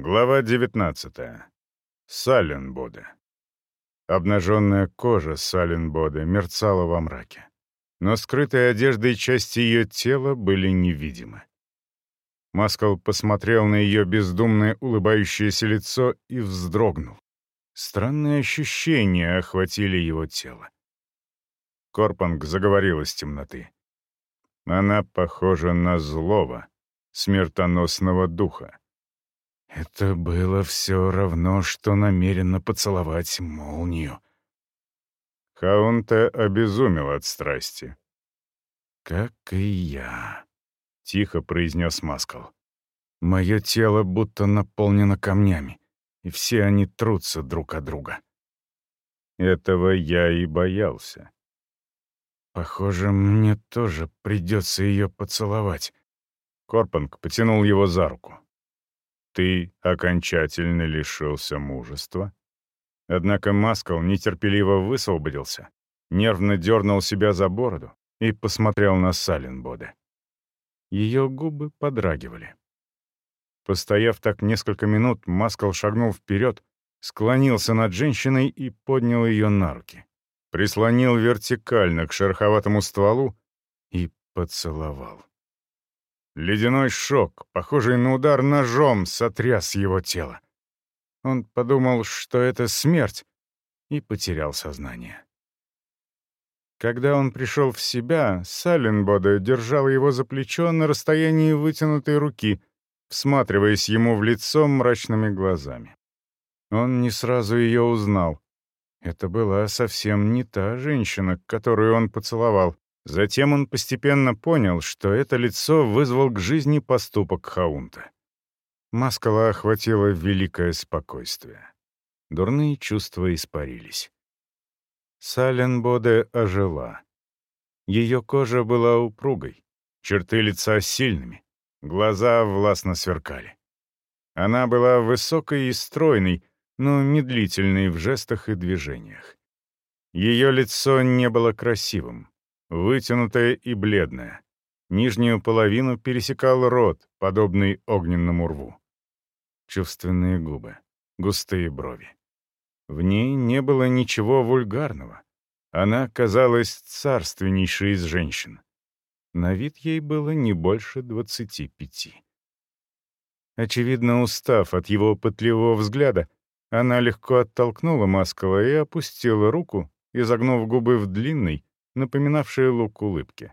Глава 19. Саленбоде. Обнаженная кожа Саленбоде мерцала во мраке, но скрытые одеждой части ее тела были невидимы. Маскал посмотрел на ее бездумное улыбающееся лицо и вздрогнул. Странные ощущения охватили его тело. Корпанг заговорил из темноты. Она похожа на злого, смертоносного духа. Это было все равно, что намеренно поцеловать молнию. Хаунте обезумел от страсти. «Как и я», — тихо произнес Маскал. «Мое тело будто наполнено камнями, и все они трутся друг от друга». Этого я и боялся. Похоже, мне тоже придется ее поцеловать. Корпанг потянул его за руку ты окончательно лишился мужества?» Однако Маскал нетерпеливо высвободился, нервно дернул себя за бороду и посмотрел на Саленбоде. Ее губы подрагивали. Постояв так несколько минут, Маскал шагнул вперед, склонился над женщиной и поднял ее на руки. Прислонил вертикально к шероховатому стволу и поцеловал. Ледяной шок, похожий на удар ножом, сотряс его тело. Он подумал, что это смерть, и потерял сознание. Когда он пришел в себя, Саленбода держал его за плечо на расстоянии вытянутой руки, всматриваясь ему в лицо мрачными глазами. Он не сразу ее узнал. Это была совсем не та женщина, которую он поцеловал. Затем он постепенно понял, что это лицо вызвал к жизни поступок Хаунта. Маскала охватило великое спокойствие. Дурные чувства испарились. Саленбоде ожила. Ее кожа была упругой, черты лица сильными, глаза властно сверкали. Она была высокой и стройной, но медлительной в жестах и движениях. Ее лицо не было красивым, вытянутая и бледная. Нижнюю половину пересекал рот, подобный огненному рву. Чувственные губы, густые брови. В ней не было ничего вульгарного. Она казалась царственнейшей из женщин. На вид ей было не больше двадцати пяти. Очевидно, устав от его пытливого взгляда, она легко оттолкнула Маскала и опустила руку, изогнув губы в длинный, напоминавшие лук улыбки.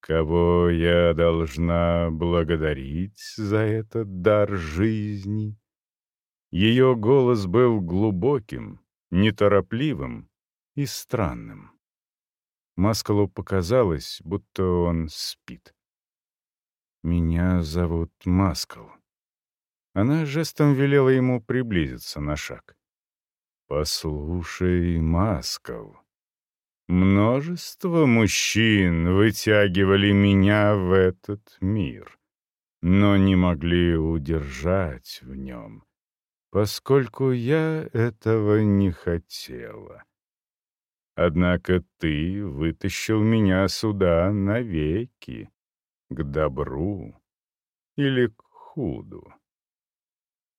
«Кого я должна благодарить за этот дар жизни?» Ее голос был глубоким, неторопливым и странным. Маскалу показалось, будто он спит. «Меня зовут Маскал». Она жестом велела ему приблизиться на шаг. «Послушай, Маскал, Множество мужчин вытягивали меня в этот мир, но не могли удержать в нем, поскольку я этого не хотела. Однако ты вытащил меня сюда навеки, к добру или к худу.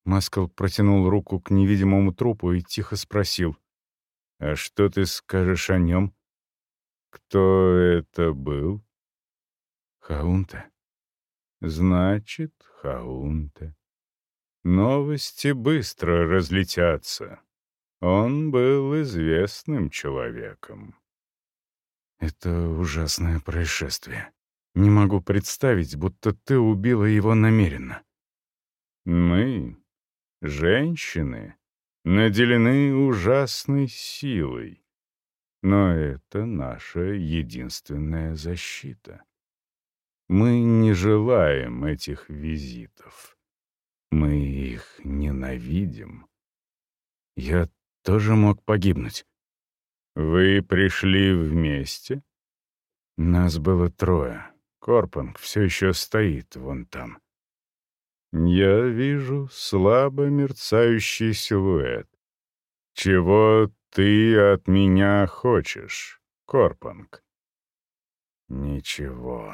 Маскал протянул руку к невидимому трупу и тихо спросил, «А что ты скажешь о нем?» Кто это был? Хаунта. Значит, Хаунта. Новости быстро разлетятся. Он был известным человеком. Это ужасное происшествие. Не могу представить, будто ты убила его намеренно. Мы, женщины, наделены ужасной силой. Но это наша единственная защита. Мы не желаем этих визитов. Мы их ненавидим. Я тоже мог погибнуть. Вы пришли вместе? Нас было трое. Корпанг все еще стоит вон там. Я вижу слабо мерцающий силуэт. Чего ты от меня хочешь, Корпанг? Ничего.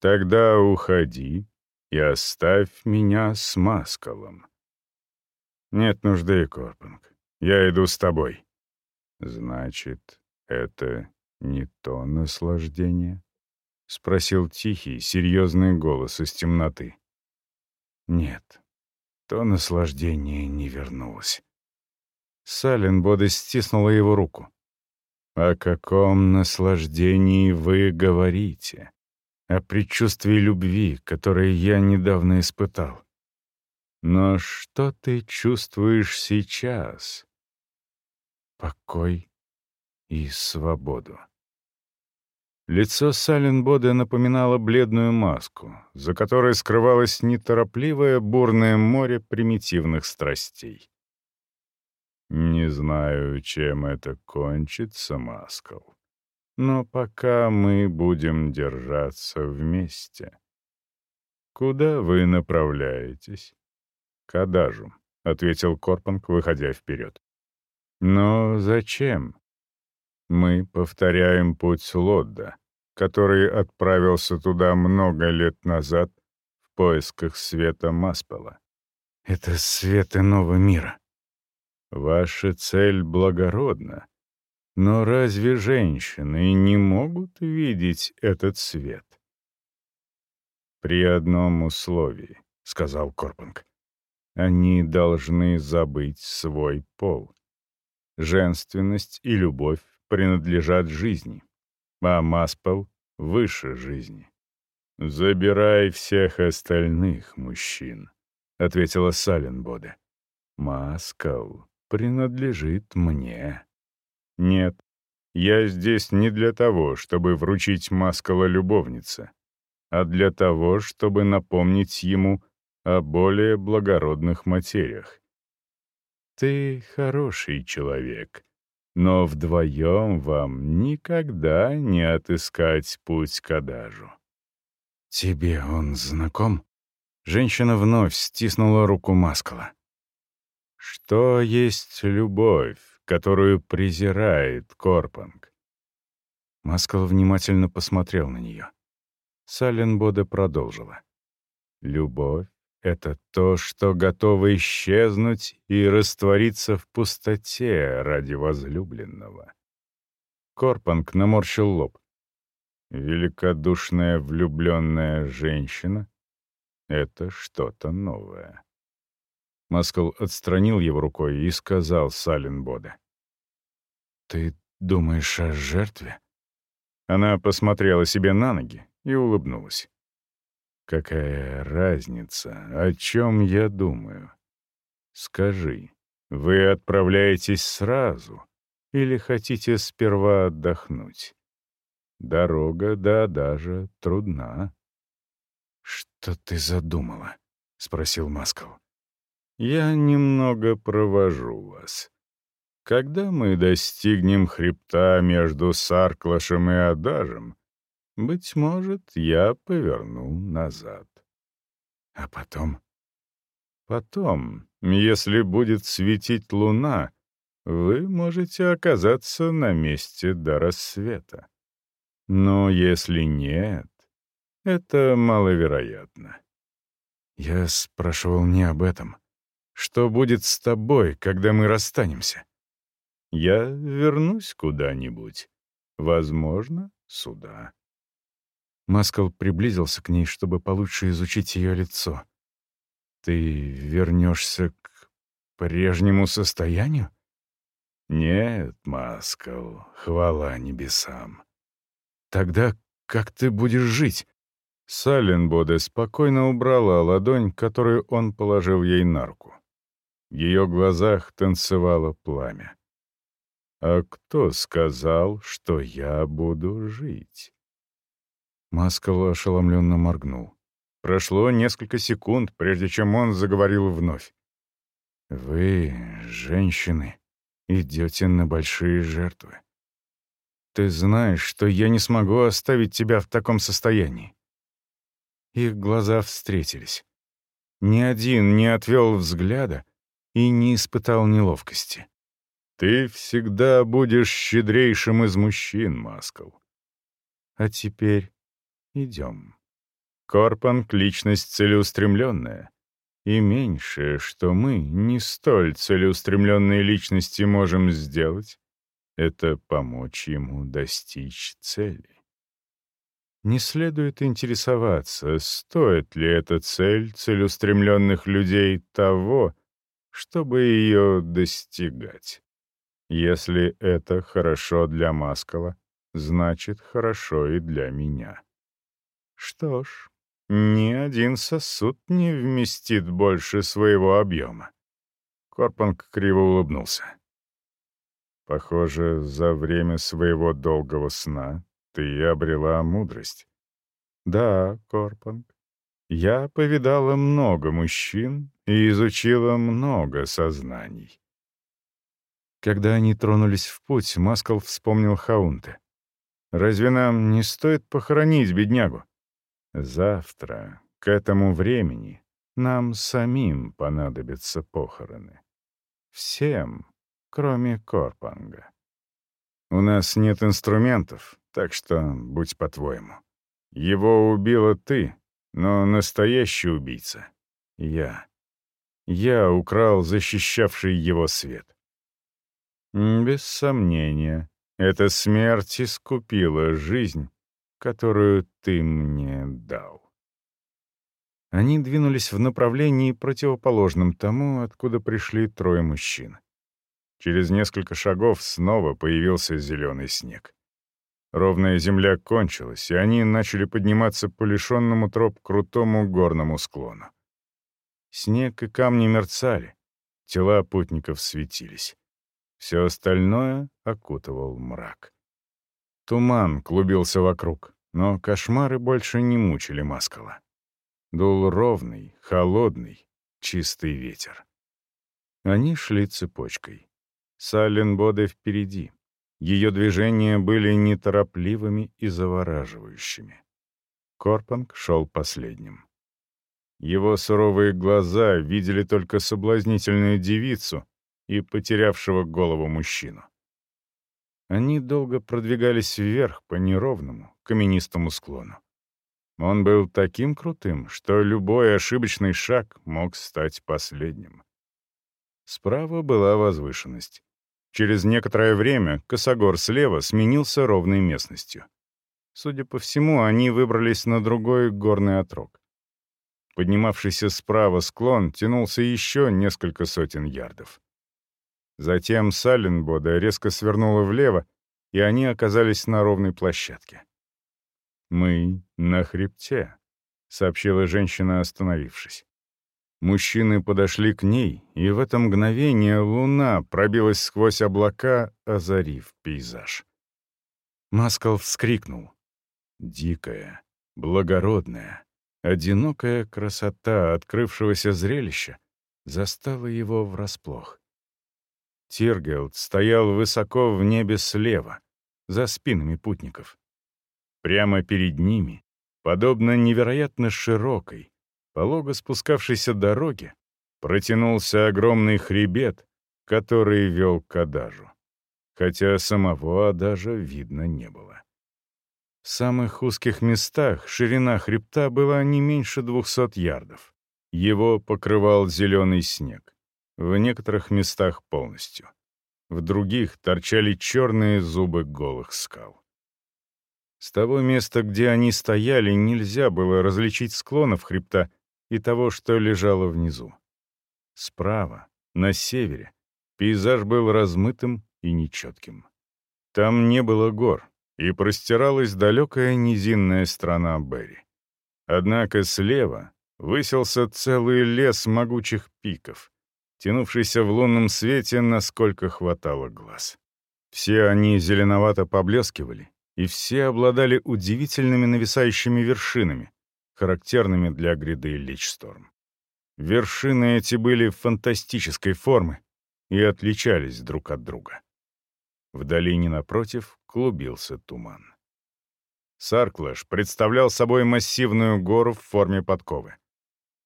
Тогда уходи и оставь меня с Маскалом. Нет нужды, Корпанг. Я иду с тобой. Значит, это не то наслаждение? Спросил тихий, серьезный голос из темноты. Нет, то наслаждение не вернулось. Саленбода стиснула его руку. «О каком наслаждении вы говорите? О предчувствии любви, которое я недавно испытал. Но что ты чувствуешь сейчас? Покой и свободу». Лицо Саленбода напоминало бледную маску, за которой скрывалось неторопливое бурное море примитивных страстей. Не знаю, чем это кончится, Маскал. Но пока мы будем держаться вместе. Куда вы направляетесь? К Адажу, — ответил Корпанг, выходя вперед. Но зачем? Мы повторяем путь Лодда, который отправился туда много лет назад в поисках света Маспала. Это свет иного мира. Ваша цель благородна. Но разве женщины не могут видеть этот свет? «При одном условии», — сказал Корпанг. «Они должны забыть свой пол. Женственность и любовь принадлежат жизни, а Маспел — выше жизни. «Забирай всех остальных мужчин», — ответила Саленбоде. «Маскал принадлежит мне. Нет, я здесь не для того, чтобы вручить Маскала любовнице, а для того, чтобы напомнить ему о более благородных материях. Ты хороший человек, но вдвоем вам никогда не отыскать путь к Адажу. Тебе он знаком? Женщина вновь стиснула руку Маскала. Что есть любовь, которую презирает Корпанг? Маскал внимательно посмотрел на нее. Саленбода продолжила. Любовь — это то, что готово исчезнуть и раствориться в пустоте ради возлюбленного. Корпанг наморщил лоб. Великодушная влюбленная женщина — это что-то новое. Маскал отстранил его рукой и сказал Саленбоде. «Ты думаешь о жертве?» Она посмотрела себе на ноги и улыбнулась. «Какая разница, о чем я думаю? Скажи, вы отправляетесь сразу или хотите сперва отдохнуть? Дорога до даже трудна». «Что ты задумала?» — спросил Маскал. Я немного провожу вас. Когда мы достигнем хребта между Сарклашем и Адажем, быть может, я поверну назад. А потом? Потом, если будет светить луна, вы можете оказаться на месте до рассвета. Но если нет, это маловероятно. Я спрашивал не об этом. Что будет с тобой, когда мы расстанемся? Я вернусь куда-нибудь. Возможно, сюда. Маскал приблизился к ней, чтобы получше изучить ее лицо. «Ты вернешься к прежнему состоянию?» «Нет, Маскал, хвала небесам». «Тогда как ты будешь жить?» Саленбоде спокойно убрала ладонь, которую он положил ей на руку. В ее глазах танцевало пламя. «А кто сказал, что я буду жить?» Маскал ошеломленно моргнул. Прошло несколько секунд, прежде чем он заговорил вновь. «Вы, женщины, идете на большие жертвы. Ты знаешь, что я не смогу оставить тебя в таком состоянии». Их глаза встретились. Ни один не отвел взгляда, и не испытал неловкости. «Ты всегда будешь щедрейшим из мужчин, Маскал. А теперь идем». Корпанг — личность целеустремленная. И меньшее, что мы, не столь целеустремленные личности, можем сделать, это помочь ему достичь цели. Не следует интересоваться, стоит ли эта цель целеустремленных людей того, чтобы ее достигать. Если это хорошо для Маскала, значит, хорошо и для меня. Что ж, ни один сосуд не вместит больше своего объема. Корпанг криво улыбнулся. Похоже, за время своего долгого сна ты обрела мудрость. Да, Корпанг, я повидала много мужчин и изучила много сознаний. Когда они тронулись в путь, Маскал вспомнил Хаунте. «Разве нам не стоит похоронить беднягу? Завтра, к этому времени, нам самим понадобятся похороны. Всем, кроме Корпанга. У нас нет инструментов, так что будь по-твоему. Его убила ты, но настоящий убийца — я. Я украл защищавший его свет. Без сомнения, эта смерть искупила жизнь, которую ты мне дал. Они двинулись в направлении, противоположном тому, откуда пришли трое мужчин. Через несколько шагов снова появился зеленый снег. Ровная земля кончилась, и они начали подниматься по лишенному троп крутому горному склону. Снег и камни мерцали, тела путников светились. Все остальное окутывал мрак. Туман клубился вокруг, но кошмары больше не мучили Маскала. Дул ровный, холодный, чистый ветер. Они шли цепочкой. Саленбоде впереди. Ее движения были неторопливыми и завораживающими. Корпанг шел последним. Его суровые глаза видели только соблазнительную девицу и потерявшего голову мужчину. Они долго продвигались вверх по неровному, каменистому склону. Он был таким крутым, что любой ошибочный шаг мог стать последним. Справа была возвышенность. Через некоторое время косогор слева сменился ровной местностью. Судя по всему, они выбрались на другой горный отрог. Поднимавшийся справа склон тянулся еще несколько сотен ярдов. Затем Салленбода резко свернула влево, и они оказались на ровной площадке. «Мы на хребте», — сообщила женщина, остановившись. Мужчины подошли к ней, и в это мгновение луна пробилась сквозь облака, озарив пейзаж. Маскал вскрикнул. Дикая, благородная, одинокая красота открывшегося зрелища застала его врасплох. Тиргелд стоял высоко в небе слева, за спинами путников. Прямо перед ними, подобно невероятно широкой, полого спускавшейся дороге протянулся огромный хребет, который вел к Адажу, хотя самого Адажа видно не было. В самых узких местах ширина хребта была не меньше двухсот ярдов. Его покрывал зеленый снег, в некоторых местах полностью. В других торчали черные зубы голых скал. С того места, где они стояли, нельзя было различить склонов хребта и того, что лежало внизу. Справа, на севере, пейзаж был размытым и нечетким. Там не было гор, и простиралась далекая низинная страна Берри. Однако слева высился целый лес могучих пиков, тянувшийся в лунном свете, насколько хватало глаз. Все они зеленовато поблескивали, и все обладали удивительными нависающими вершинами, характерными для гряды Личсторм. Вершины эти были фантастической формы и отличались друг от друга. В долине напротив клубился туман. Сарклэш представлял собой массивную гору в форме подковы.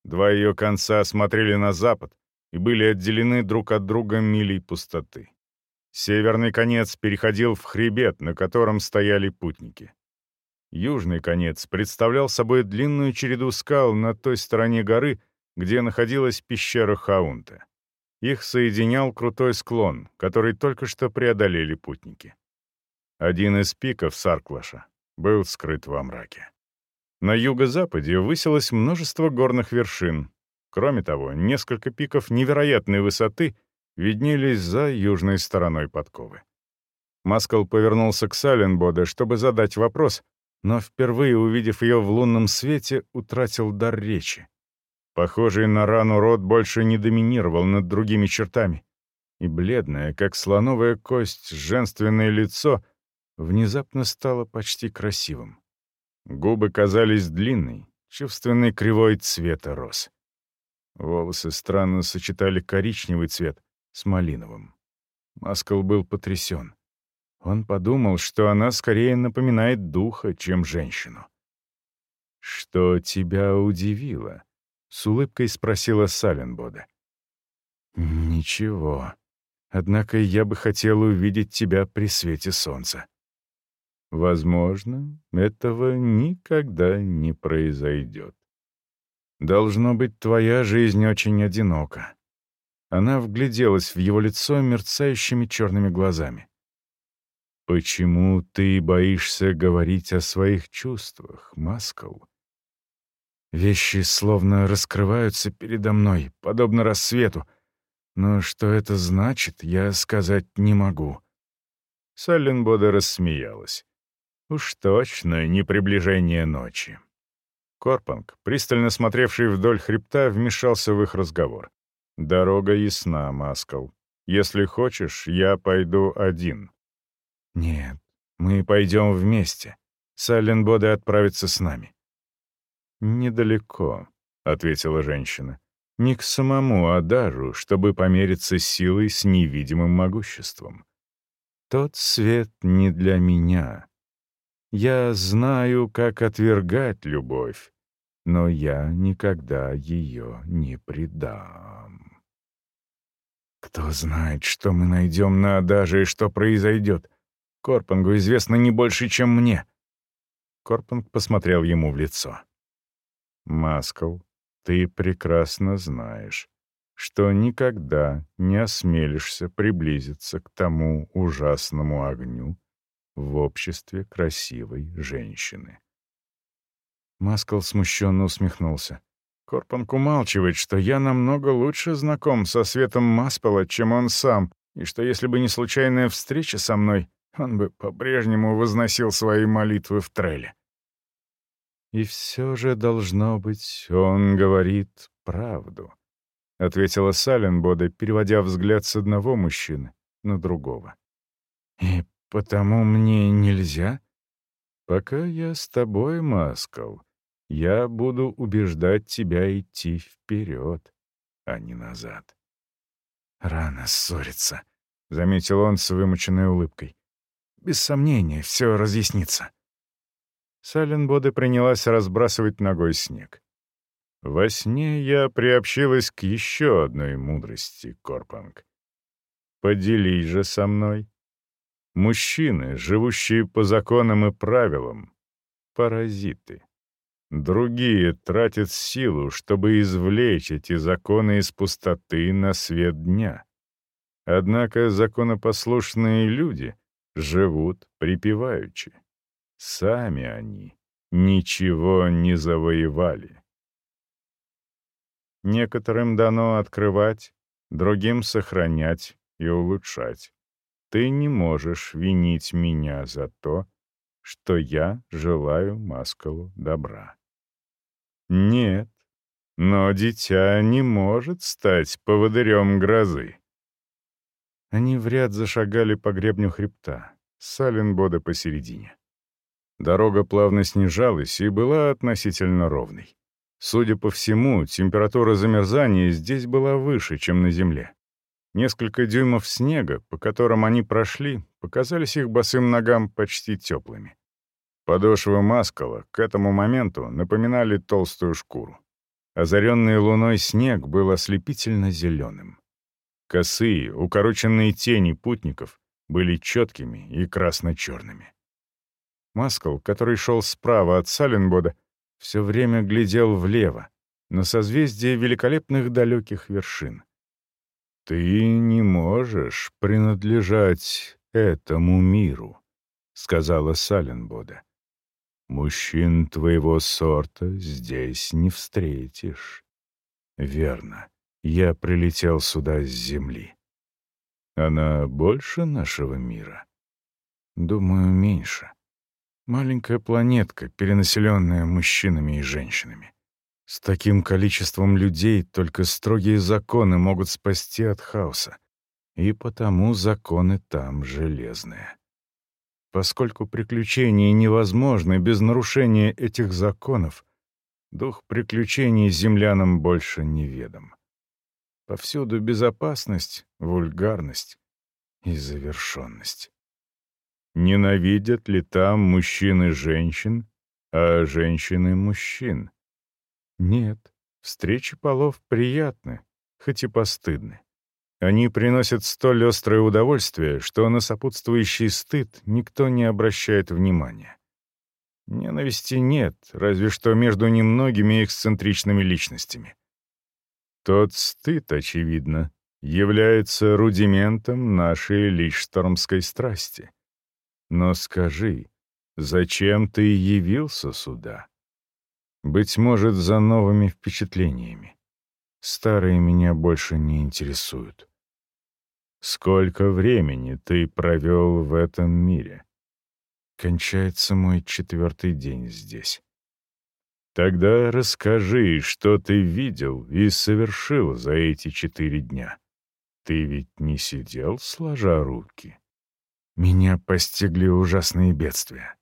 Два ее конца смотрели на запад и были отделены друг от друга милей пустоты. Северный конец переходил в хребет, на котором стояли путники. Южный конец представлял собой длинную череду скал на той стороне горы, где находилась пещера Хаунта. Их соединял крутой склон, который только что преодолели путники. Один из пиков Сарклаша был скрыт во мраке. На юго-западе высилось множество горных вершин. Кроме того, несколько пиков невероятной высоты виднелись за южной стороной подковы. Маскал повернулся к Саленбоде, чтобы задать вопрос, но впервые, увидев ее в лунном свете, утратил дар речи. Похожий на рану рот больше не доминировал над другими чертами, и бледное, как слоновая кость, женственное лицо внезапно стало почти красивым. Губы казались длинной, чувственной кривой цвета роз. Волосы странно сочетали коричневый цвет с малиновым. Маскал был потрясен. Он подумал, что она скорее напоминает духа, чем женщину. «Что тебя удивило?» — с улыбкой спросила Саленбода. «Ничего. Однако я бы хотел увидеть тебя при свете солнца». Возможно, этого никогда не произойдет. Должно быть, твоя жизнь очень одинока. Она вгляделась в его лицо мерцающими черными глазами. Почему ты боишься говорить о своих чувствах, Маскал? Вещи словно раскрываются передо мной, подобно рассвету. Но что это значит, я сказать не могу. Салленбода рассмеялась. Уж точно не приближение ночи. Корпанг, пристально смотревший вдоль хребта, вмешался в их разговор. «Дорога ясна, Маскал. Если хочешь, я пойду один». «Нет, мы пойдем вместе. Саленбода отправится с нами». «Недалеко», — ответила женщина. «Не к самому Адару, чтобы помериться силой с невидимым могуществом. Тот свет не для меня, я знаю, как отвергать любовь, но я никогда ее не предам. Кто знает, что мы найдем на Адаже и что произойдет. Корпангу известно не больше, чем мне. Корпанг посмотрел ему в лицо. Маскал, ты прекрасно знаешь, что никогда не осмелишься приблизиться к тому ужасному огню, в обществе красивой женщины. Маскал смущенно усмехнулся. Корпанг умалчивает, что я намного лучше знаком со Светом Маспала, чем он сам, и что если бы не случайная встреча со мной, он бы по-прежнему возносил свои молитвы в треле. «И все же, должно быть, он говорит правду», — ответила Саленбода, переводя взгляд с одного мужчины на другого. «И «Потому мне нельзя?» «Пока я с тобой, Маскал, я буду убеждать тебя идти вперед, а не назад». «Рано ссориться», — заметил он с вымученной улыбкой. «Без сомнения, все разъяснится». Саленбода принялась разбрасывать ногой снег. Во сне я приобщилась к еще одной мудрости, Корпанг. Поделись же со мной Мужчины, живущие по законам и правилам, паразиты. Другие тратят силу, чтобы извлечь эти законы из пустоты на свет дня. Однако законопослушные люди живут припеваючи. Сами они ничего не завоевали. Некоторым дано открывать, другим сохранять и улучшать ты не можешь винить меня за то, что я желаю Маскалу добра. Нет, но дитя не может стать поводырем грозы. Они в ряд зашагали по гребню хребта, Саленбода посередине. Дорога плавно снижалась и была относительно ровной. Судя по всему, температура замерзания здесь была выше, чем на Земле. Несколько дюймов снега, по которым они прошли, показались их босым ногам почти теплыми. Подошвы маскала к этому моменту напоминали толстую шкуру. Озаренный луной снег был ослепительно зеленым. Косые, укороченные тени путников были четкими и красно-черными. Маскал, который шел справа от Саленбода, все время глядел влево, на созвездие великолепных далеких вершин. «Ты не можешь принадлежать этому миру», — сказала Саленбода. «Мужчин твоего сорта здесь не встретишь». «Верно. Я прилетел сюда с Земли. Она больше нашего мира?» «Думаю, меньше. Маленькая планетка, перенаселенная мужчинами и женщинами. С таким количеством людей только строгие законы могут спасти от хаоса. И потому законы там железные. Поскольку приключения невозможны без нарушения этих законов, дух приключений землянам больше неведом. Повсюду безопасность, вульгарность и завершенность. Ненавидят ли там мужчины женщин, а женщины мужчин? Нет, встречи полов приятны, хоть и постыдны. Они приносят столь острое удовольствие, что на сопутствующий стыд никто не обращает внимания. Ненависти нет, разве что между немногими эксцентричными личностями. Тот стыд, очевидно, является рудиментом нашей лишштормской страсти. Но скажи, зачем ты явился сюда? Быть может, за новыми впечатлениями. Старые меня больше не интересуют. Сколько времени ты провел в этом мире? Кончается мой четвертый день здесь. Тогда расскажи, что ты видел и совершил за эти четыре дня. Ты ведь не сидел, сложа руки. Меня постигли ужасные бедствия.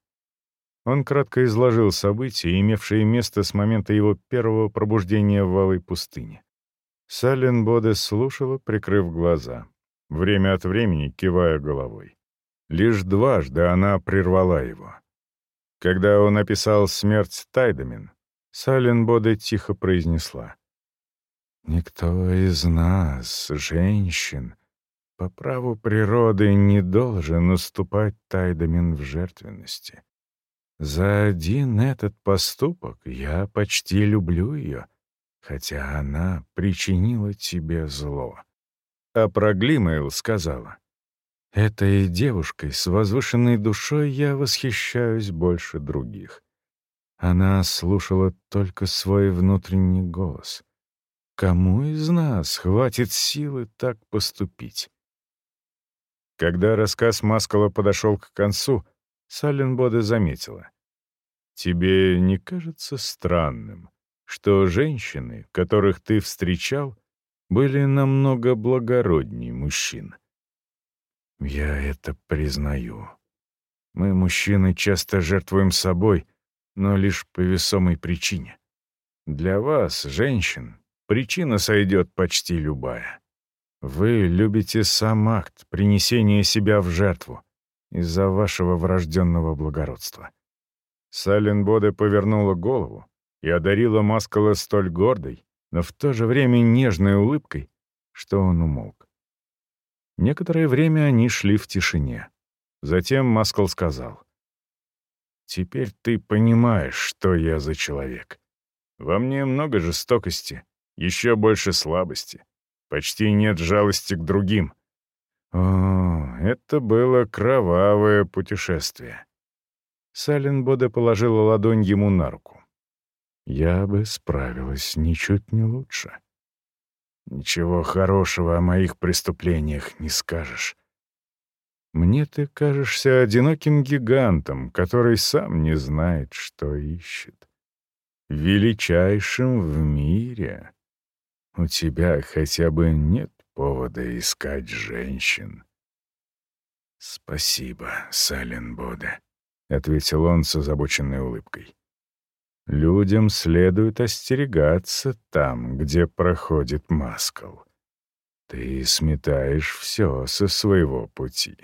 Он кратко изложил события, имевшие место с момента его первого пробуждения в Валой пустыне. Сален Боде слушала, прикрыв глаза, время от времени кивая головой. Лишь дважды она прервала его. Когда он описал смерть Тайдамин, Сален Боде тихо произнесла. «Никто из нас, женщин, по праву природы не должен уступать Тайдамин в жертвенности. За один этот поступок я почти люблю ее, хотя она причинила тебе зло. А про Глимейл сказала, «Этой девушкой с возвышенной душой я восхищаюсь больше других». Она слушала только свой внутренний голос. Кому из нас хватит силы так поступить? Когда рассказ Маскала подошел к концу, Саленбода заметила. «Тебе не кажется странным, что женщины, которых ты встречал, были намного благороднее мужчин?» «Я это признаю. Мы, мужчины, часто жертвуем собой, но лишь по весомой причине. Для вас, женщин, причина сойдет почти любая. Вы любите сам акт принесения себя в жертву из-за вашего врожденного благородства. Саленбоде повернула голову и одарила Маскала столь гордой, но в то же время нежной улыбкой, что он умолк. Некоторое время они шли в тишине. Затем Маскал сказал. «Теперь ты понимаешь, что я за человек. Во мне много жестокости, еще больше слабости. Почти нет жалости к другим. О, это было кровавое путешествие. Саленбода положила ладонь ему на руку. Я бы справилась ничуть не лучше. Ничего хорошего о моих преступлениях не скажешь. Мне ты кажешься одиноким гигантом, который сам не знает, что ищет. Величайшим в мире. У тебя хотя бы нет повода искать женщин. «Спасибо, Саленбоде», — ответил он с озабоченной улыбкой. «Людям следует остерегаться там, где проходит Маскал. Ты сметаешь все со своего пути.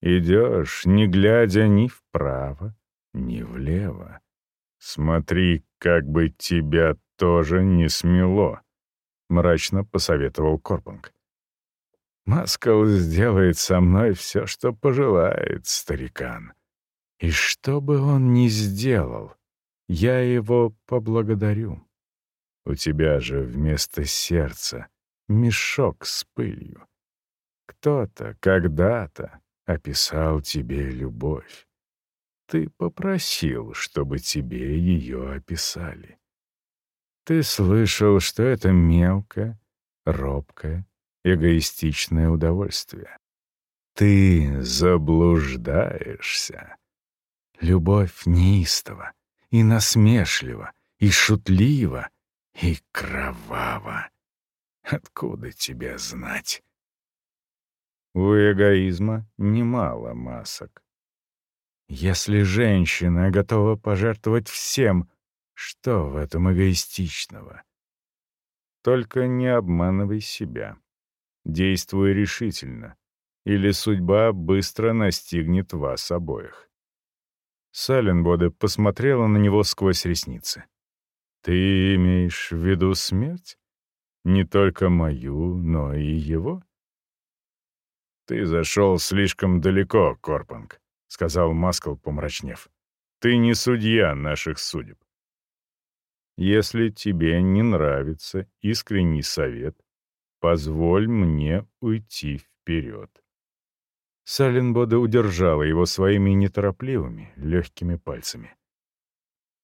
Идешь, не глядя ни вправо, ни влево. Смотри, как бы тебя тоже не смело. — мрачно посоветовал Корпунг. «Маскал сделает со мной все, что пожелает, старикан. И что бы он ни сделал, я его поблагодарю. У тебя же вместо сердца мешок с пылью. Кто-то когда-то описал тебе любовь. Ты попросил, чтобы тебе ее описали. Ты слышал, что это мелкое, робкое, эгоистичное удовольствие. Ты заблуждаешься. Любовь неистова и насмешлива, и шутлива, и кровава. Откуда тебе знать? У эгоизма немало масок. Если женщина готова пожертвовать всем, что в этом эгоистичного? Только не обманывай себя. Действуй решительно, или судьба быстро настигнет вас обоих. Саленбоде посмотрела на него сквозь ресницы. «Ты имеешь в виду смерть? Не только мою, но и его?» «Ты зашел слишком далеко, Корпанг», — сказал Маскал, помрачнев. «Ты не судья наших судеб. Если тебе не нравится искренний совет, позволь мне уйти вперед». Саленбода удержала его своими неторопливыми, легкими пальцами.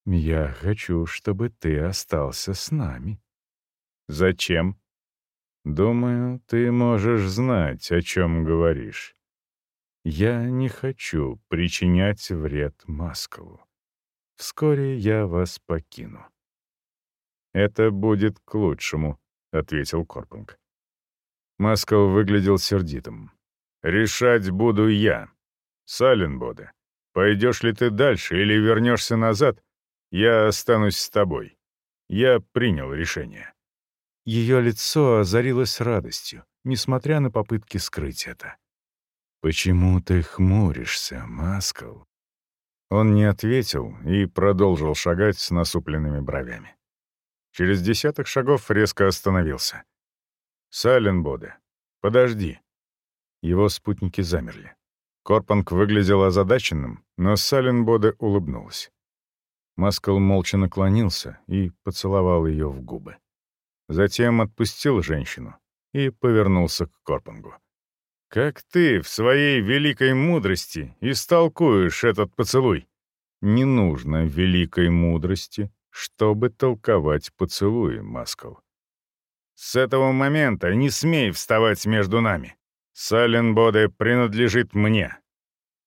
«Я хочу, чтобы ты остался с нами». «Зачем?» «Думаю, ты можешь знать, о чем говоришь. Я не хочу причинять вред Маскову. Вскоре я вас покину». «Это будет к лучшему», — ответил Корпунг. Масков выглядел сердитым. «Решать буду я. Саленбоде, пойдешь ли ты дальше или вернешься назад, я останусь с тобой. Я принял решение». Ее лицо озарилось радостью, несмотря на попытки скрыть это. «Почему ты хмуришься, Маскал?» Он не ответил и продолжил шагать с насупленными бровями. Через десяток шагов резко остановился. «Сайленбоде, подожди». Его спутники замерли. Корпанг выглядел озадаченным, но Саленбоде улыбнулась. Маскал молча наклонился и поцеловал ее в губы. Затем отпустил женщину и повернулся к Корпангу. «Как ты в своей великой мудрости истолкуешь этот поцелуй?» «Не нужно великой мудрости, чтобы толковать поцелуи, Маскал. С этого момента не смей вставать между нами. Саленбоде принадлежит мне.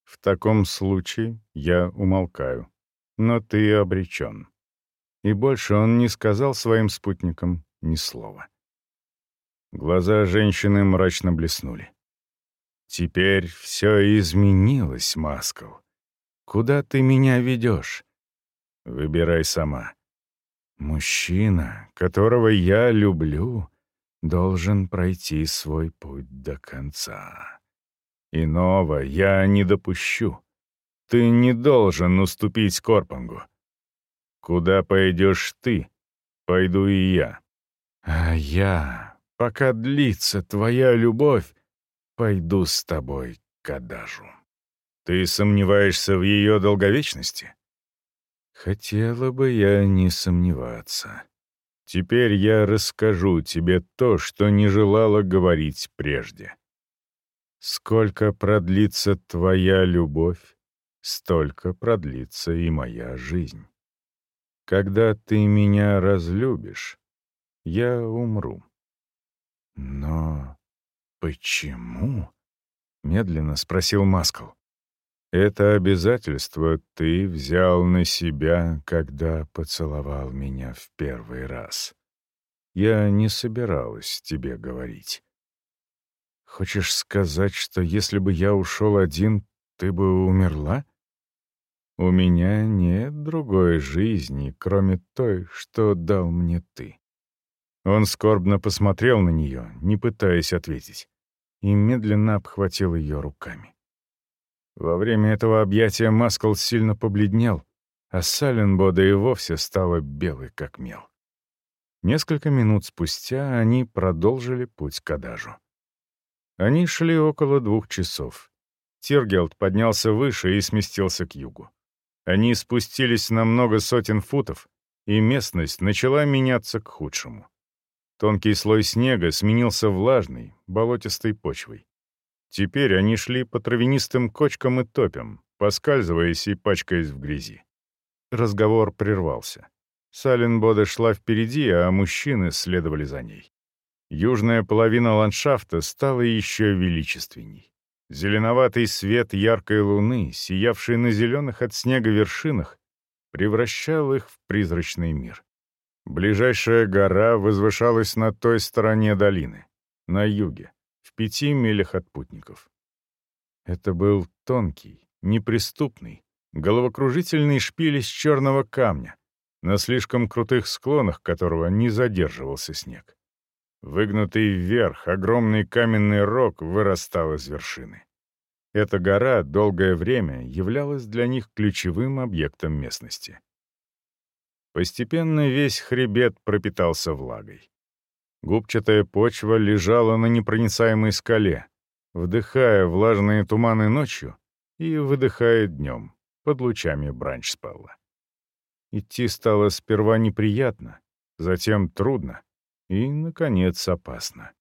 В таком случае я умолкаю. Но ты обречен. И больше он не сказал своим спутникам ни слова. Глаза женщины мрачно блеснули. «Теперь все изменилось, Маскал. Куда ты меня ведешь? Выбирай сама. Мужчина, которого я люблю, должен пройти свой путь до конца. Иного я не допущу. Ты не должен уступить Корпангу. Куда пойдешь ты, пойду и я. А я, пока длится твоя любовь, пойду с тобой к Адажу. Ты сомневаешься в ее долговечности? Хотела бы я не сомневаться. Теперь я расскажу тебе то, что не желала говорить прежде. Сколько продлится твоя любовь, столько продлится и моя жизнь. Когда ты меня разлюбишь, я умру. Но почему? Медленно спросил Маскал. Это обязательство ты взял на себя, когда поцеловал меня в первый раз. Я не собиралась тебе говорить. Хочешь сказать, что если бы я ушел один, ты бы умерла? У меня нет другой жизни, кроме той, что дал мне ты. Он скорбно посмотрел на нее, не пытаясь ответить, и медленно обхватил ее руками. Во время этого объятия Маскл сильно побледнел, а Саленбода и вовсе стала белой, как мел. Несколько минут спустя они продолжили путь к Адажу. Они шли около двух часов. Тиргелд поднялся выше и сместился к югу. Они спустились на много сотен футов, и местность начала меняться к худшему. Тонкий слой снега сменился влажной, болотистой почвой. Теперь они шли по травянистым кочкам и топям, поскальзываясь и пачкаясь в грязи. Разговор прервался. Саленбода шла впереди, а мужчины следовали за ней. Южная половина ландшафта стала еще величественней. Зеленоватый свет яркой луны, сиявший на зеленых от снега вершинах, превращал их в призрачный мир. Ближайшая гора возвышалась на той стороне долины, на юге, в пяти милях от путников. Это был тонкий, неприступный, головокружительный шпиль из черного камня, на слишком крутых склонах которого не задерживался снег. Выгнутый вверх, огромный каменный рог вырастал из вершины. Эта гора долгое время являлась для них ключевым объектом местности. Постепенно весь хребет пропитался влагой. Губчатая почва лежала на непроницаемой скале, вдыхая влажные туманы ночью и выдыхая днем под лучами бранчспелла. Идти стало сперва неприятно, затем трудно, и, наконец, опасно.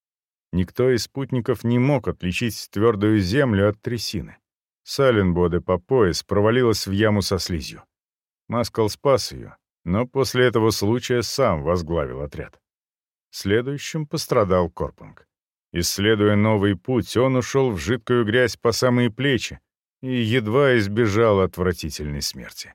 Никто из спутников не мог отличить твердую землю от трясины. Саленбоде по пояс провалилась в яму со слизью. Маскал спас ее, но после этого случая сам возглавил отряд. Следующим пострадал Корпунг. Исследуя новый путь, он ушел в жидкую грязь по самые плечи и едва избежал отвратительной смерти.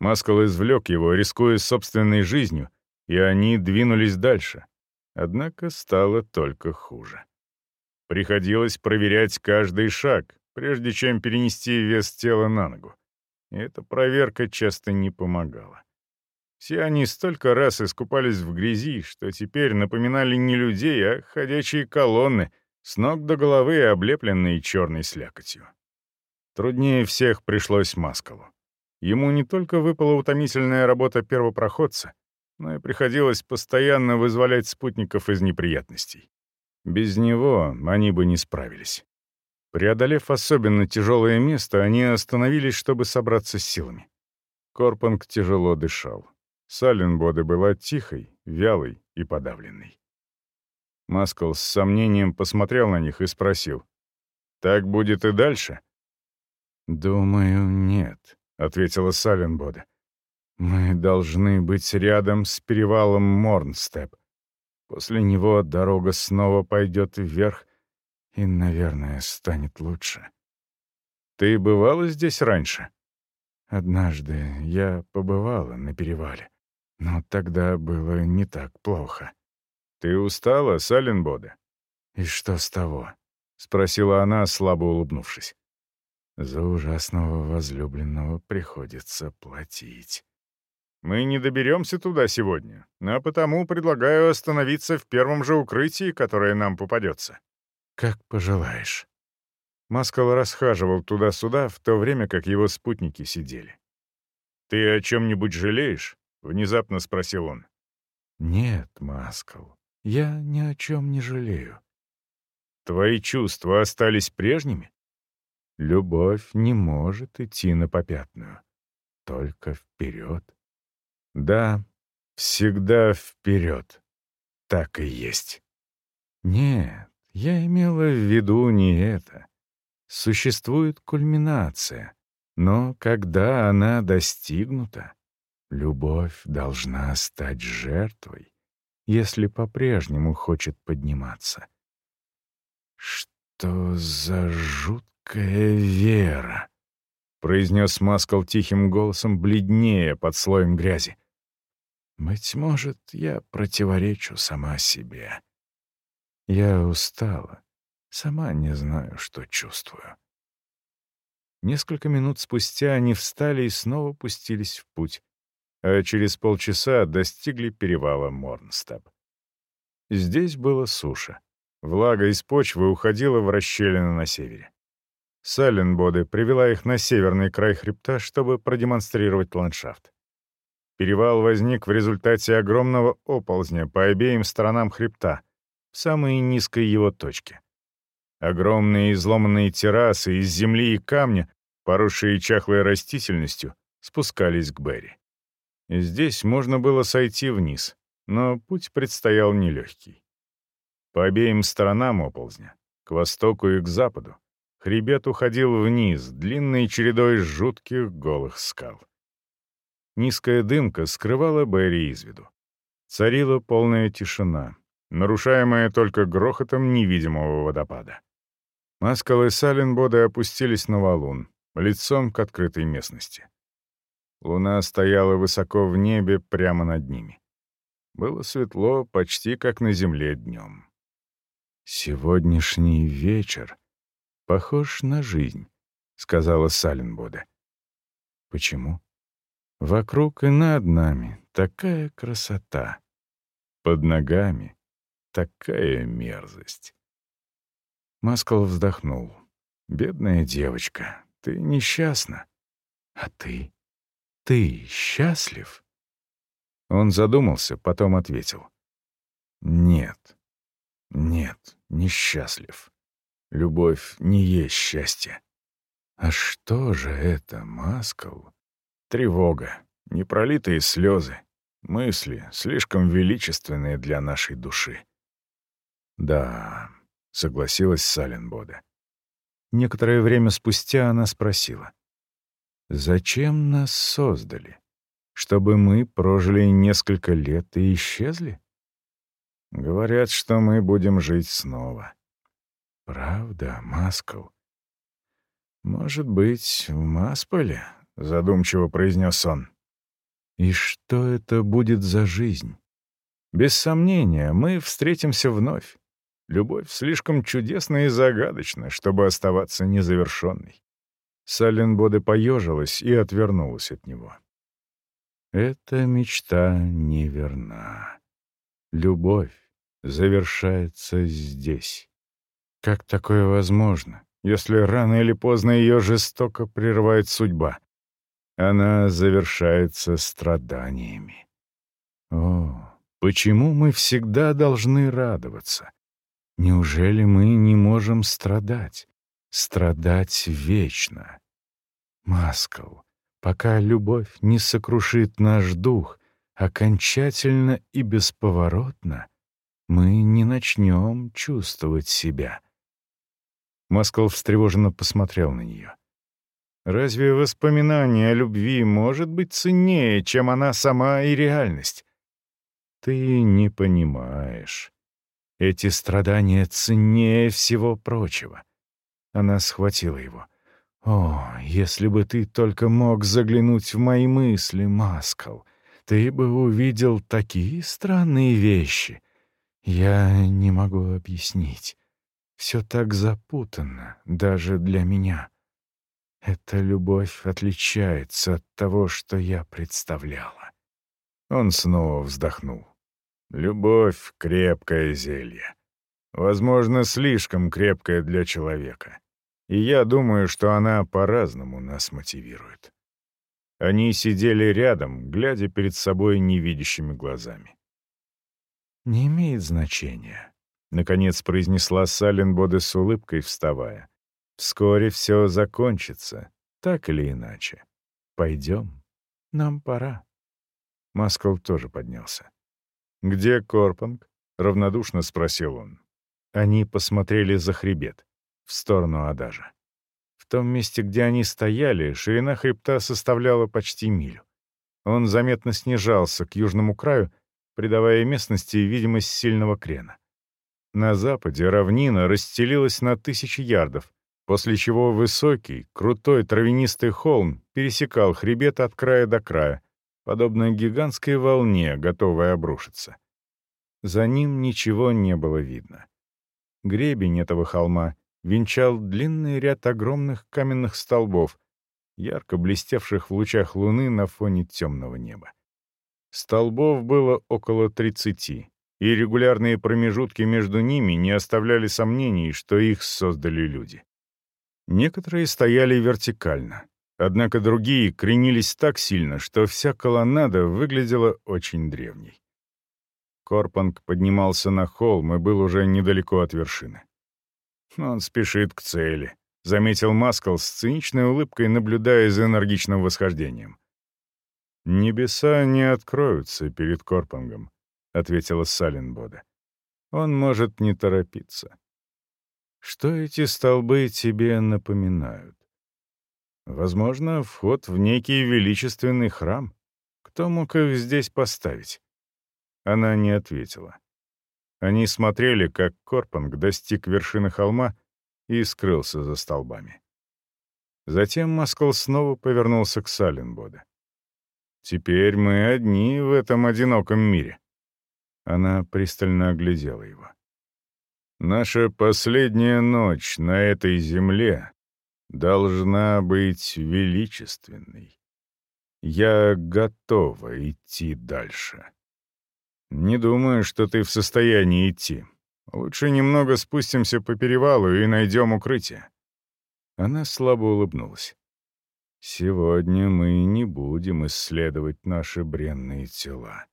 Маскал извлек его, рискуя собственной жизнью, и они двинулись дальше. Однако стало только хуже. Приходилось проверять каждый шаг, прежде чем перенести вес тела на ногу. И эта проверка часто не помогала. Все они столько раз искупались в грязи, что теперь напоминали не людей, а ходячие колонны, с ног до головы облепленные черной слякотью. Труднее всех пришлось Маскалу. Ему не только выпала утомительная работа первопроходца, но и приходилось постоянно вызволять спутников из неприятностей. Без него они бы не справились. Преодолев особенно тяжелое место, они остановились, чтобы собраться с силами. Корпанг тяжело дышал. Саленбоде была тихой, вялой и подавленной. Маскл с сомнением посмотрел на них и спросил. «Так будет и дальше?» «Думаю, нет», — ответила Саленбоде. Мы должны быть рядом с перевалом Морнстеп. После него дорога снова пойдет вверх и, наверное, станет лучше. Ты бывала здесь раньше? Однажды я побывала на перевале, но тогда было не так плохо. Ты устала, Саленбода? И что с того? — спросила она, слабо улыбнувшись. За ужасного возлюбленного приходится платить. Мы не доберемся туда сегодня, а потому предлагаю остановиться в первом же укрытии, которое нам попадется». «Как пожелаешь». Маскал расхаживал туда-сюда, в то время как его спутники сидели. «Ты о чем-нибудь жалеешь?» — внезапно спросил он. «Нет, Маскал, я ни о чем не жалею». «Твои чувства остались прежними?» «Любовь не может идти на попятную, только вперед». Да, всегда вперед. Так и есть. Нет, я имела в виду не это. Существует кульминация, но когда она достигнута, любовь должна стать жертвой, если по-прежнему хочет подниматься. «Что за жуткая вера?» — произнес Маскал тихим голосом, бледнее под слоем грязи. Быть может, я противоречу сама себе. Я устала, сама не знаю, что чувствую. Несколько минут спустя они встали и снова пустились в путь, а через полчаса достигли перевала Морнстаб. Здесь было суша. Влага из почвы уходила в расщелины на севере. Саленбоде привела их на северный край хребта, чтобы продемонстрировать ландшафт. Перевал возник в результате огромного оползня по обеим сторонам хребта, в самой низкой его точке. Огромные изломанные террасы из земли и камня, поросшие чахлой растительностью, спускались к Берри. Здесь можно было сойти вниз, но путь предстоял нелегкий. По обеим сторонам оползня, к востоку и к западу, хребет уходил вниз, длинной чередой жутких голых скал. Низкая дымка скрывала Берри из виду. Царила полная тишина, нарушаемая только грохотом невидимого водопада. Маскал и Саленбоды опустились на валун, лицом к открытой местности. Луна стояла высоко в небе прямо над ними. Было светло, почти как на земле днем. «Сегодняшний вечер похож на жизнь», — сказала Саленбода. «Почему?» «Вокруг и над нами такая красота. Под ногами такая мерзость». Маскал вздохнул. «Бедная девочка, ты несчастна. А ты? Ты счастлив?» Он задумался, потом ответил. «Нет, нет, несчастлив. Любовь не есть счастье. А что же это, Маскал? Тревога, непролитые слезы, мысли, слишком величественные для нашей души. Да, — согласилась Саленбода. Некоторое время спустя она спросила. «Зачем нас создали? Чтобы мы прожили несколько лет и исчезли?» «Говорят, что мы будем жить снова». «Правда, Маскл?» «Может быть, в Масполе?» — задумчиво произнес он. «И что это будет за жизнь?» «Без сомнения, мы встретимся вновь. Любовь слишком чудесна и загадочна, чтобы оставаться незавершенной. Саленбоде поежилась и отвернулась от него. Эта мечта неверна. Любовь завершается здесь. Как такое возможно, если рано или поздно ее жестоко прерывает судьба? Она завершается страданиями. О, почему мы всегда должны радоваться? Неужели мы не можем страдать? Страдать вечно. Маскал, пока любовь не сокрушит наш дух окончательно и бесповоротно, мы не начнем чувствовать себя. Маскал встревоженно посмотрел на нее. Разве воспоминание о любви может быть ценнее, чем она сама и реальность? Ты не понимаешь. Эти страдания ценнее всего прочего. Она схватила его. «О, если бы ты только мог заглянуть в мои мысли, Маскал, ты бы увидел такие странные вещи. Я не могу объяснить. Все так запутанно, даже для меня. Эта любовь отличается от того, что я представляла». Он снова вздохнул. Любовь — крепкое зелье. Возможно, слишком крепкое для человека. И я думаю, что она по-разному нас мотивирует. Они сидели рядом, глядя перед собой невидящими глазами. «Не имеет значения», — наконец произнесла Саленбоде с улыбкой, вставая. «Вскоре все закончится, так или иначе. Пойдем, нам пора». Маскал тоже поднялся. «Где Корпанг?» — равнодушно спросил он. Они посмотрели за хребет, в сторону Адажа. В том месте, где они стояли, ширина хребта составляла почти милю. Он заметно снижался к южному краю, придавая местности видимость сильного крена. На западе равнина расстелилась на тысячи ярдов, после чего высокий, крутой травянистый холм пересекал хребет от края до края, подобно гигантской волне, готовой обрушиться. За ним ничего не было видно. Гребень этого холма венчал длинный ряд огромных каменных столбов, ярко блестевших в лучах луны на фоне темного неба. Столбов было около тридцати, и регулярные промежутки между ними не оставляли сомнений, что их создали люди. Некоторые стояли вертикально, Однако другие кренились так сильно, что вся колоннада выглядела очень древней. Корпанг поднимался на холм и был уже недалеко от вершины. Он спешит к цели, заметил Маскал с циничной улыбкой, наблюдая за энергичным восхождением. «Небеса не откроются перед Корпангом», — ответила Саленбода. «Он может не торопиться». «Что эти столбы тебе напоминают?» «Возможно, вход в некий величественный храм. Кто мог их здесь поставить?» Она не ответила. Они смотрели, как Корпанг достиг вершины холма и скрылся за столбами. Затем Маскл снова повернулся к Саленбоде. «Теперь мы одни в этом одиноком мире». Она пристально оглядела его. «Наша последняя ночь на этой земле должна быть величественной. Я готова идти дальше». «Не думаю, что ты в состоянии идти. Лучше немного спустимся по перевалу и найдем укрытие». Она слабо улыбнулась. «Сегодня мы не будем исследовать наши бренные тела.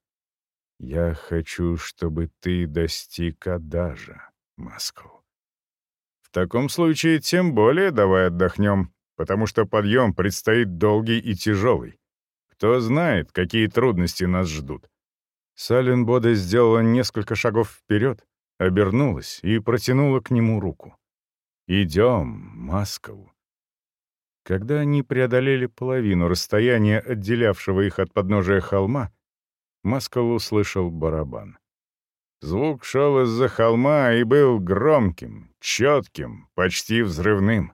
Я хочу, чтобы ты достиг Адажа, Маскл. В таком случае тем более давай отдохнем, потому что подъем предстоит долгий и тяжелый. Кто знает, какие трудности нас ждут. Саленбода сделала несколько шагов вперед, обернулась и протянула к нему руку. «Идем, Маскал». Когда они преодолели половину расстояния, отделявшего их от подножия холма, Маскал услышал барабан. Звук шел из-за холма и был громким, четким, почти взрывным.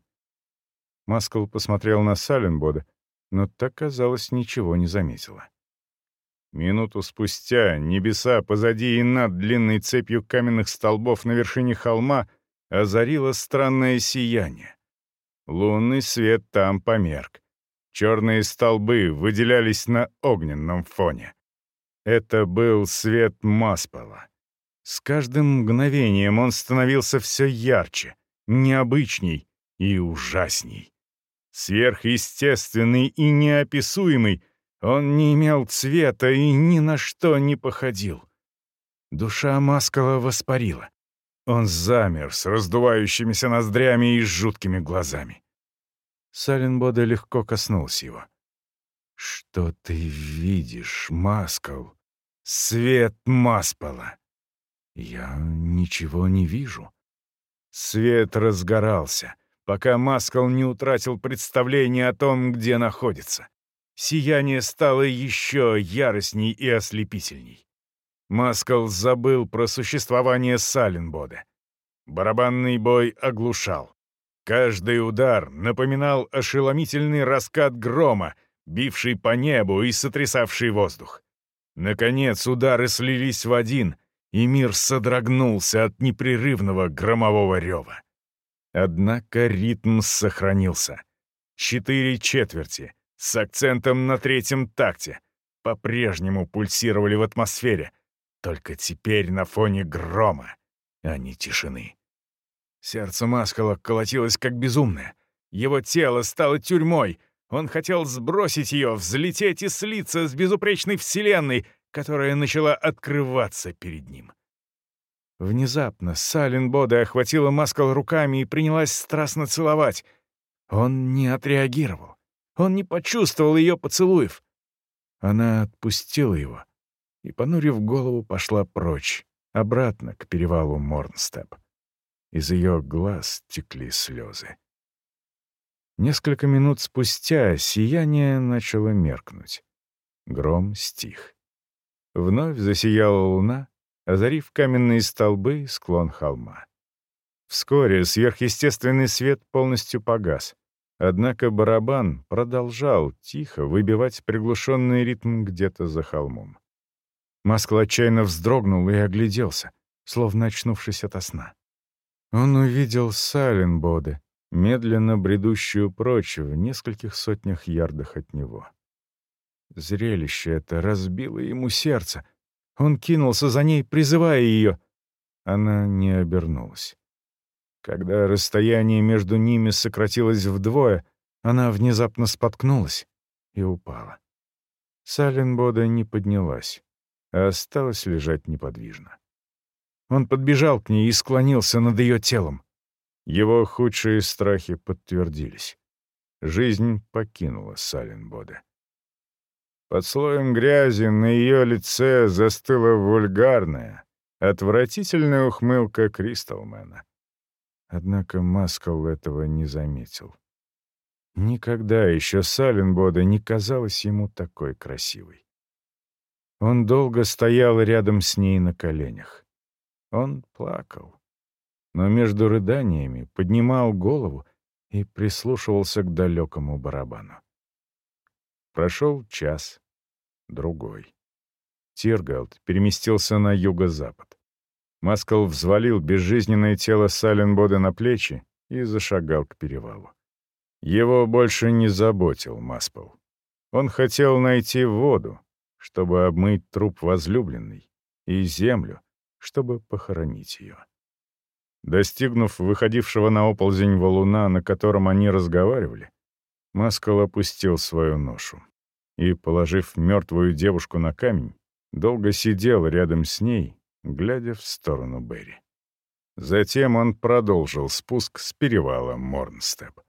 Маскал посмотрел на Саленбода, но так, казалось, ничего не заметила. Минуту спустя небеса позади и над длинной цепью каменных столбов на вершине холма озарило странное сияние. Лунный свет там померк. Черные столбы выделялись на огненном фоне. Это был свет Маспала. С каждым мгновением он становился все ярче, необычней и ужасней. Сверхъестественный и неописуемый — он не имел цвета и ни на что не походил. Душа Маскала воспарила. Он замер с раздувающимися ноздрями и жуткими глазами. Саленбода легко коснулся его. «Что ты видишь, Маскал? Свет Маспала!» «Я ничего не вижу». Свет разгорался, пока Маскал не утратил представление о том, где находится сияние стало еще яростней и ослепительней. Маскал забыл про существование Саленбода. Барабанный бой оглушал. Каждый удар напоминал ошеломительный раскат грома, бивший по небу и сотрясавший воздух. Наконец удары слились в один, и мир содрогнулся от непрерывного громового рева. Однако ритм сохранился. Четыре четверти — с акцентом на третьем такте, по-прежнему пульсировали в атмосфере, только теперь на фоне грома, а не тишины. Сердце Маскала колотилось как безумное. Его тело стало тюрьмой. Он хотел сбросить ее, взлететь и слиться с безупречной вселенной, которая начала открываться перед ним. Внезапно Салин Бода охватила Маскал руками и принялась страстно целовать. Он не отреагировал. Он не почувствовал ее поцелуев. Она отпустила его и, понурив голову, пошла прочь, обратно к перевалу Морнстеп. Из ее глаз текли слезы. Несколько минут спустя сияние начало меркнуть. Гром стих. Вновь засияла луна, озарив каменные столбы и склон холма. Вскоре сверхъестественный свет полностью погас, Однако барабан продолжал тихо выбивать приглушенный ритм где-то за холмом. Маскл отчаянно вздрогнул и огляделся, словно очнувшись ото сна. Он увидел Саленбоде, медленно бредущую прочь в нескольких сотнях ярдах от него. Зрелище это разбило ему сердце. Он кинулся за ней, призывая ее. Она не обернулась. Когда расстояние между ними сократилось вдвое, она внезапно споткнулась и упала. Саленбода не поднялась, а осталась лежать неподвижно. Он подбежал к ней и склонился над ее телом. Его худшие страхи подтвердились. Жизнь покинула Саленбода. Под слоем грязи на ее лице застыла вульгарная, отвратительная ухмылка Кристалмена. Однако Маскал этого не заметил. Никогда еще Саленбода не казалась ему такой красивой. Он долго стоял рядом с ней на коленях. Он плакал, но между рыданиями поднимал голову и прислушивался к далекому барабану. Прошел час, другой. Тиргалд переместился на юго-запад. Маскал взвалил безжизненное тело Саленбода на плечи и зашагал к перевалу. Его больше не заботил Маспал. Он хотел найти воду, чтобы обмыть труп возлюбленной, и землю, чтобы похоронить ее. Достигнув выходившего на оползень валуна, на котором они разговаривали, Маскал опустил свою ношу и, положив мертвую девушку на камень, долго сидел рядом с ней, глядя в сторону Берри. Затем он продолжил спуск с перевала Морнстеп.